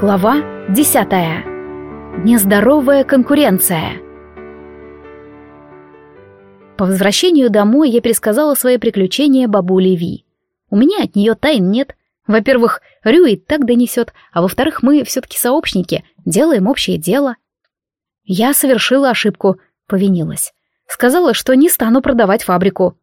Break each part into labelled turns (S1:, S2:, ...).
S1: Глава 10. Нездоровая конкуренция. По возвращению домой я пересказала свои приключения бабуле Ви. У меня от нее тайн нет. Во-первых, Рюи так донесет, а во-вторых, мы все-таки сообщники, делаем общее дело. Я совершила ошибку, повинилась. Сказала, что не стану продавать фабрику.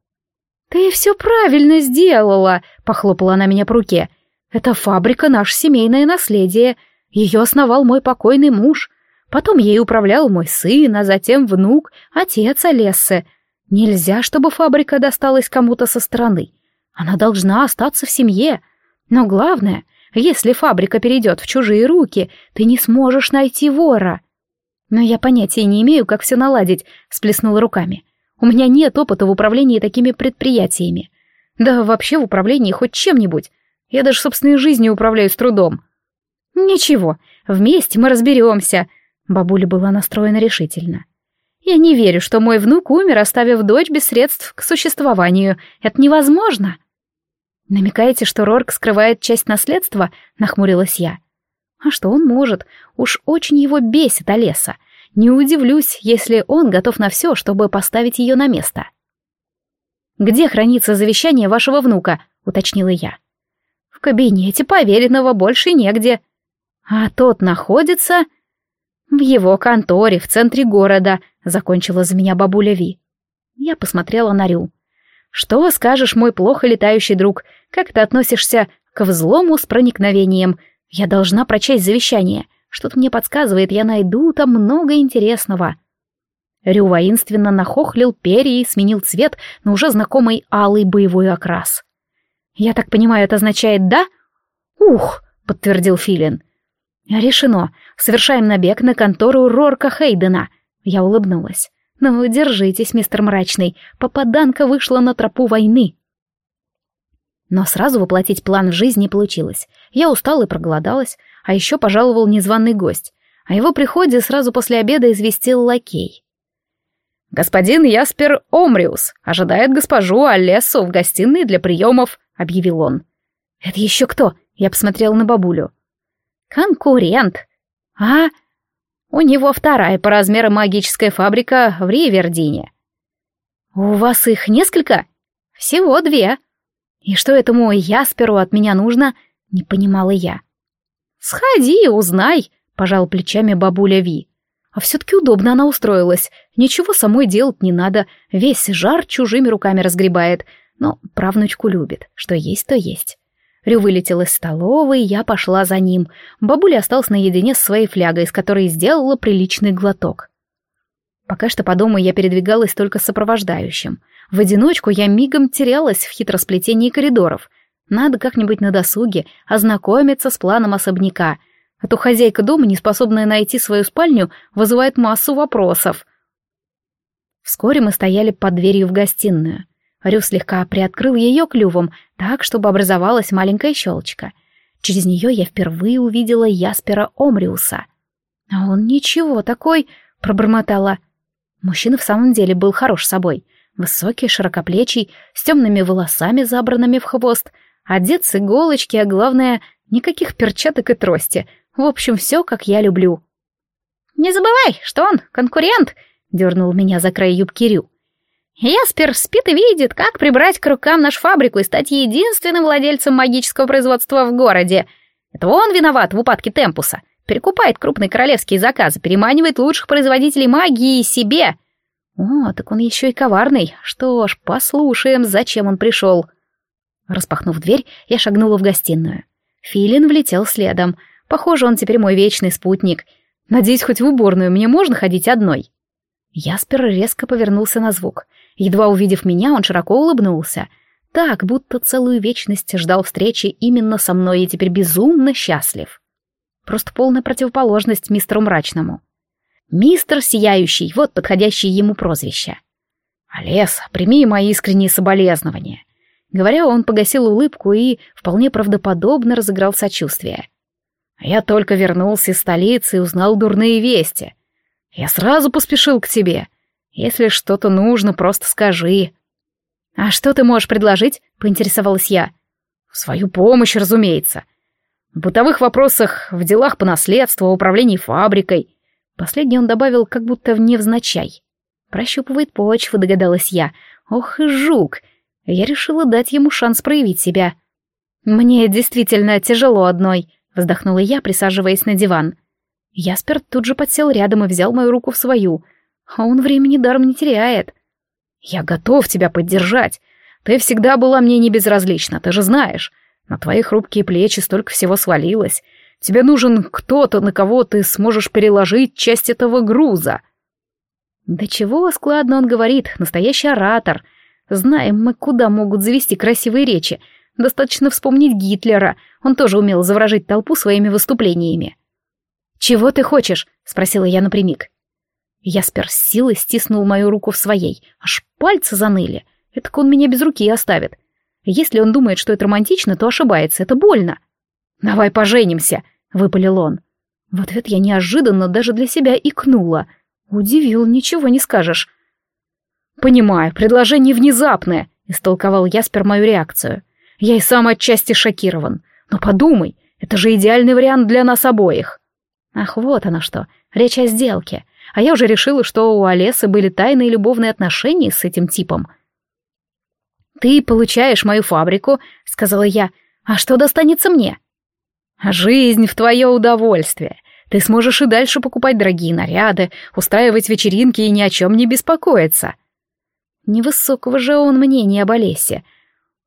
S1: «Ты все правильно сделала», — похлопала она меня по руке. Эта фабрика — наше семейное наследие. Ее основал мой покойный муж. Потом ей управлял мой сын, а затем внук, отец Олессы. Нельзя, чтобы фабрика досталась кому-то со стороны. Она должна остаться в семье. Но главное, если фабрика перейдет в чужие руки, ты не сможешь найти вора. Но я понятия не имею, как все наладить, сплеснула руками. У меня нет опыта в управлении такими предприятиями. Да вообще в управлении хоть чем-нибудь. Я даже собственной жизнью управляю с трудом. Ничего, вместе мы разберемся. Бабуля была настроена решительно. Я не верю, что мой внук умер, оставив дочь без средств к существованию. Это невозможно. Намекаете, что Рорк скрывает часть наследства? Нахмурилась я. А что он может? Уж очень его бесит Олеса. Не удивлюсь, если он готов на все, чтобы поставить ее на место. «Где хранится завещание вашего внука?» — уточнила я кабинете поверенного больше негде. А тот находится в его конторе в центре города, закончила за меня бабуля Ви. Я посмотрела на Рю. Что скажешь, мой плохо летающий друг? Как ты относишься к взлому с проникновением? Я должна прочесть завещание. Что-то мне подсказывает, я найду там много интересного. Рю воинственно нахохлил перья и сменил цвет на уже знакомый алый боевой окрас. «Я так понимаю, это означает «да»?» «Ух!» — подтвердил Филин. «Решено. Совершаем набег на контору Рорка Хейдена». Я улыбнулась. «Ну, держитесь, мистер Мрачный. Попаданка вышла на тропу войны». Но сразу воплотить план в жизнь не получилось. Я устала и проголодалась, а еще пожаловал незваный гость. О его приходе сразу после обеда известил лакей. «Господин Яспер Омриус ожидает госпожу Алессу в гостиной для приемов», — объявил он. «Это еще кто?» — я посмотрела на бабулю. «Конкурент. А? У него вторая по размеру магическая фабрика в Ривердине». «У вас их несколько?» «Всего две». «И что этому Ясперу от меня нужно?» — не понимала я. «Сходи, узнай», — пожал плечами бабуля Ви. А все-таки удобно она устроилась. Ничего самой делать не надо. Весь жар чужими руками разгребает. Но правнучку любит. Что есть, то есть. Рю вылетел из столовой, я пошла за ним. Бабуля осталась наедине с своей флягой, из которой сделала приличный глоток. Пока что по дому я передвигалась только с сопровождающим. В одиночку я мигом терялась в хитросплетении коридоров. Надо как-нибудь на досуге ознакомиться с планом особняка — а то хозяйка дома, не способная найти свою спальню, вызывает массу вопросов. Вскоре мы стояли под дверью в гостиную. Рю слегка приоткрыл ее клювом, так, чтобы образовалась маленькая щелочка. Через нее я впервые увидела Яспера Омриуса. «А он ничего такой», — пробормотала. Мужчина в самом деле был хорош собой. Высокий, широкоплечий, с темными волосами, забранными в хвост, одет с иголочки, а главное, никаких перчаток и трости — в общем, все, как я люблю. «Не забывай, что он конкурент», — дернул меня за край юбки Рю. «Яспер спит и видит, как прибрать к рукам нашу фабрику и стать единственным владельцем магического производства в городе. Это он виноват в упадке темпуса. Перекупает крупные королевские заказы, переманивает лучших производителей магии себе. О, так он еще и коварный. Что ж, послушаем, зачем он пришел». Распахнув дверь, я шагнула в гостиную. Филин влетел следом — Похоже, он теперь мой вечный спутник. Надеюсь, хоть в уборную мне можно ходить одной. Яспер резко повернулся на звук. Едва увидев меня, он широко улыбнулся. Так, будто целую вечность ждал встречи именно со мной и теперь безумно счастлив. Просто полная противоположность мистеру Мрачному. Мистер Сияющий, вот подходящее ему прозвище. «Олес, прими мои искренние соболезнования». Говоря, он погасил улыбку и вполне правдоподобно разыграл сочувствие. Я только вернулся из столицы и узнал дурные вести. Я сразу поспешил к тебе. Если что-то нужно, просто скажи. А что ты можешь предложить? Поинтересовалась я. Свою помощь, разумеется. В бытовых вопросах, в делах по наследству, управлении фабрикой. Последний он добавил, как будто невзначай. Прощупывает почву, догадалась я. Ох и жук! Я решила дать ему шанс проявить себя. «Мне действительно тяжело одной», — вздохнула я, присаживаясь на диван. Яспер тут же подсел рядом и взял мою руку в свою. А он времени даром не теряет. «Я готов тебя поддержать. Ты всегда была мне не безразлична, ты же знаешь. На твои хрупкие плечи столько всего свалилось. Тебе нужен кто-то, на кого ты сможешь переложить часть этого груза». Да чего складно он говорит, настоящий оратор. Знаем мы, куда могут завести красивые речи. Достаточно вспомнить Гитлера, он тоже умел заворожить толпу своими выступлениями. «Чего ты хочешь?» — спросила я напрямик. Яспер с силой стиснул мою руку в своей, аж пальцы заныли. Это он меня без руки оставит. Если он думает, что это романтично, то ошибается, это больно. «Давай поженимся», — выпалил он. В ответ я неожиданно даже для себя икнула — Удивил, ничего не скажешь. Понимаю, предложение внезапное, истолковал Яспер мою реакцию. Я и сам отчасти шокирован. Но подумай, это же идеальный вариант для нас обоих. Ах, вот оно что, речь о сделке. А я уже решила, что у Олесы были тайные любовные отношения с этим типом. «Ты получаешь мою фабрику», — сказала я. «А что достанется мне?» «Жизнь в твое удовольствие. Ты сможешь и дальше покупать дорогие наряды, устраивать вечеринки и ни о чем не беспокоиться. Невысокого же он мнения об Олесе.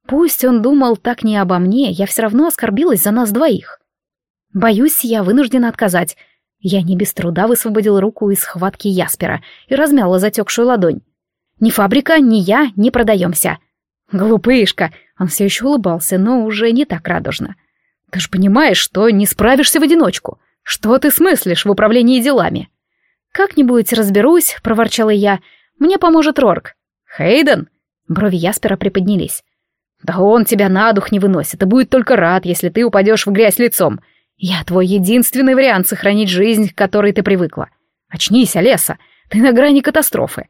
S1: Пусть он думал так не обо мне, я все равно оскорбилась за нас двоих. Боюсь, я вынуждена отказать. Я не без труда высвободил руку из схватки Яспера и размяла затекшую ладонь. Ни фабрика, ни я не продаемся. Глупышка, он все еще улыбался, но уже не так радужно. Ты же понимаешь, что не справишься в одиночку. «Что ты смыслишь в управлении делами?» «Как-нибудь разберусь», — проворчала я. «Мне поможет Рорк». «Хейден?» Брови Яспера приподнялись. «Да он тебя на дух не выносит и будет только рад, если ты упадешь в грязь лицом. Я твой единственный вариант сохранить жизнь, к которой ты привыкла. Очнись, Олеса, ты на грани катастрофы.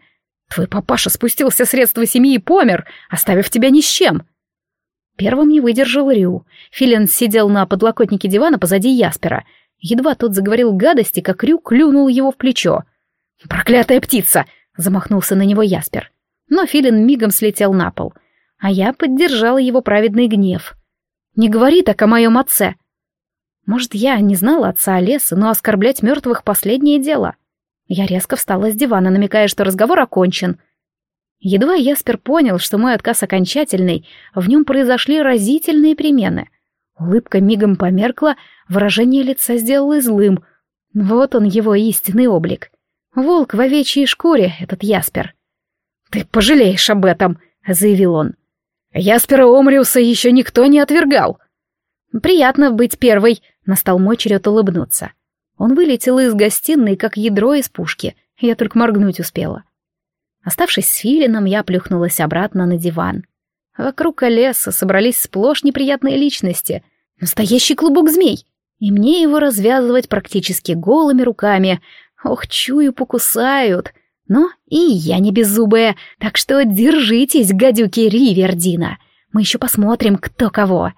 S1: Твой папаша спустился средства семьи и помер, оставив тебя ни с чем». Первым не выдержал Рю. Филин сидел на подлокотнике дивана позади Яспера — Едва тот заговорил гадости, как Рю клюнул его в плечо. «Проклятая птица!» — замахнулся на него Яспер. Но Филин мигом слетел на пол, а я поддержала его праведный гнев. «Не говори так о моем отце!» Может, я не знала отца Олеса, но оскорблять мертвых — последнее дело. Я резко встала с дивана, намекая, что разговор окончен. Едва Яспер понял, что мой отказ окончательный, в нем произошли разительные перемены — Улыбка мигом померкла, выражение лица сделалось злым. Вот он, его истинный облик. Волк в овечьей шкуре, этот Яспер. «Ты пожалеешь об этом», — заявил он. «Яспера Омриуса еще никто не отвергал». «Приятно быть первой», — настал мой черед улыбнуться. Он вылетел из гостиной, как ядро из пушки. Я только моргнуть успела. Оставшись с Филином, я плюхнулась обратно на диван. Вокруг леса собрались сплошь неприятные личности. Настоящий клубок змей. И мне его развязывать практически голыми руками. Ох, чую, покусают. Но и я не беззубая, так что держитесь, гадюки Ривердина. Мы еще посмотрим, кто кого.